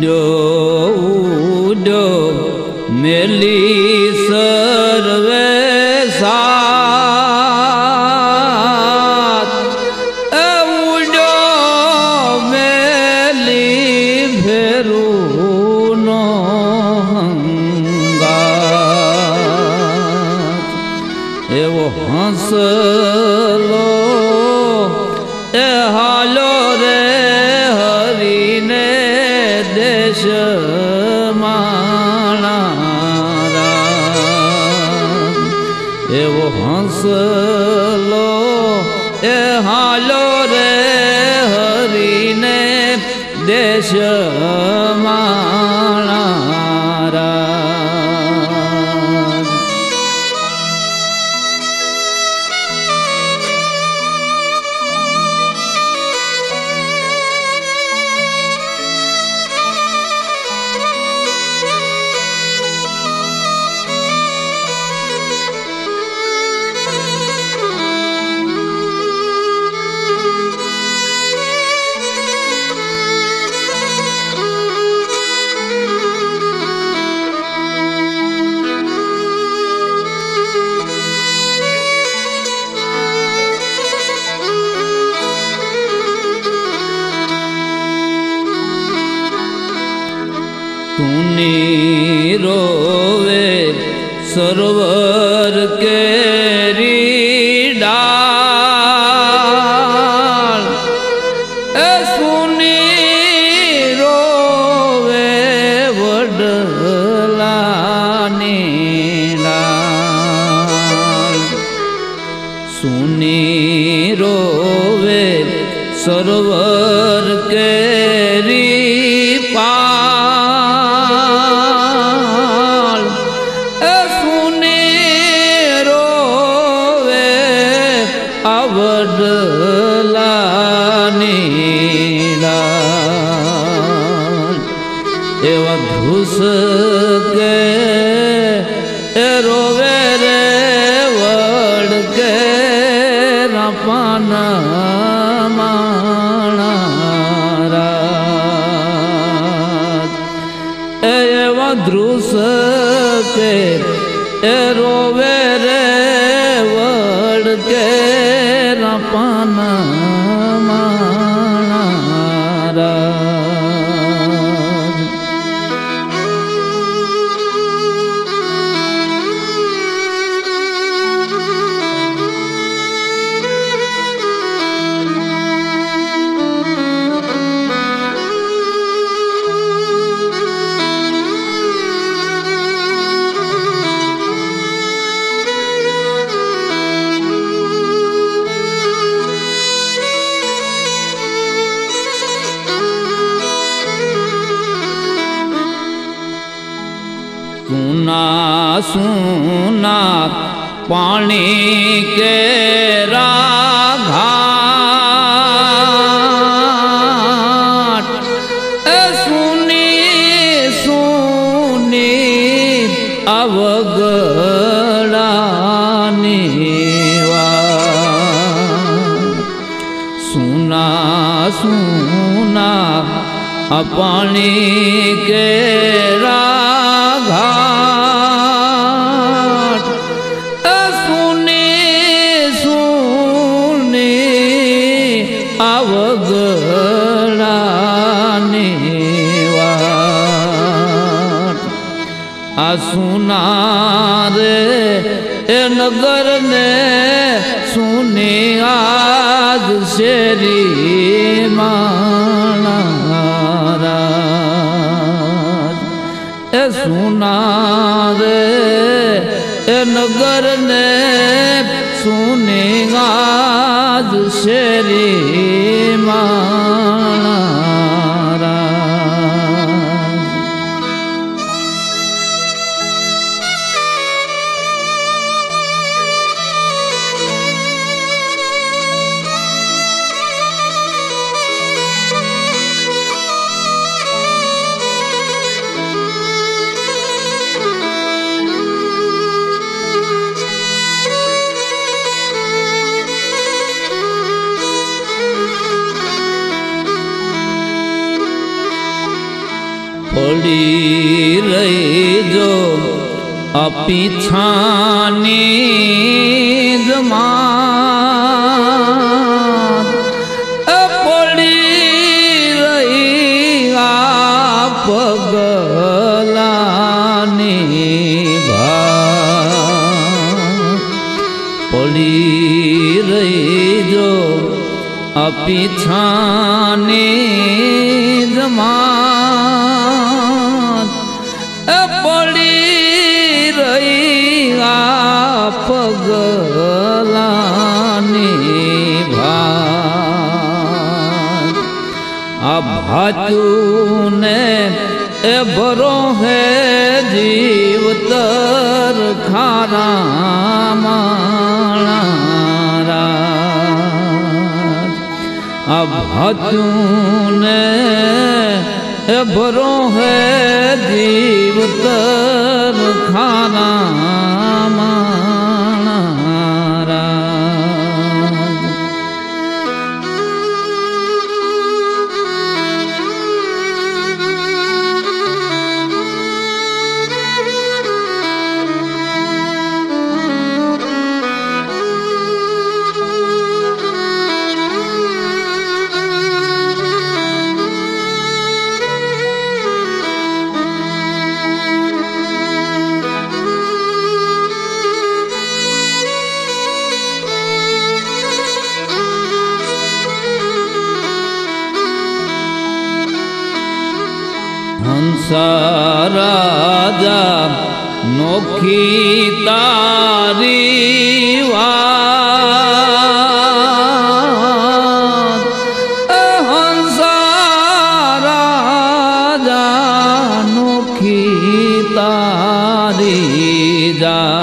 ઉડો ઉડો મેલી સર્વે સાથ. એ ઉડો મેલી ભેરુનો હંગા એવો હંસ એવો હંસલો એ હાલો રે હરીને દેશ તુની રોવે સરોવર કેરી ડાળ. એ સુની करके સુના સુના પાણી કે રાઘાટ એ સુની સુની અવગડાની વાત સુના સુના અપાણી કે રે એ નગરને સુની આજ શેરી માણારા એ સુના રે એ નગરને સુની આજ શેરી માણારા પડી રહી જો અપીછાની જમા પડી રહી પગલાની પડી રહી જો અપીછાની પડી રહી આ પગલાની ભા આ ભાચુને એ ભરો હે જીવતર ખારા માણા આ ભરો હે જીવતર ખારા હંસા રાજા, નોખી તારી વાત. હંસા રાજા, નોખી તારી જા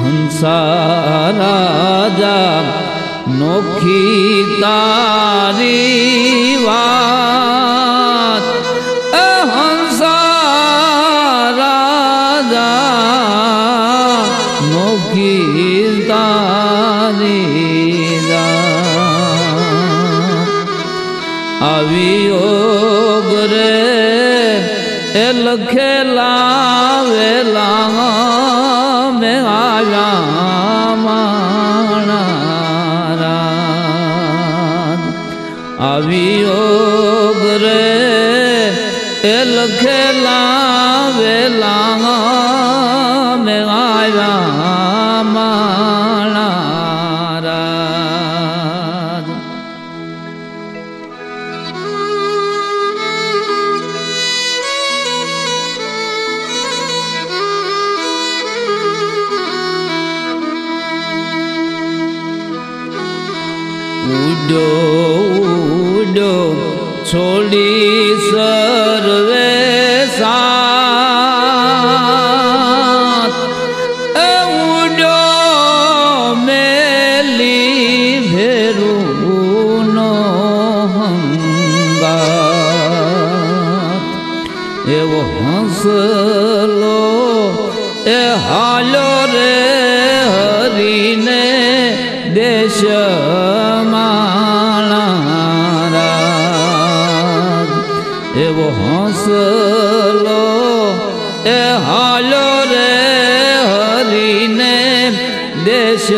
હંસા રાજા, નોખી તારી વાત. વાત રે એ લખેલા વેલા મે આવ્યા માણા આવી ઓગરે એ લખેલા ઉડો ઉડો છોડી સર્વે સાથ એ ઉડો મેલી ભેરું નો હંગાત એવો હંસલો એ હાલો રે હંસલો. એ હાલો રે હરીને દેશ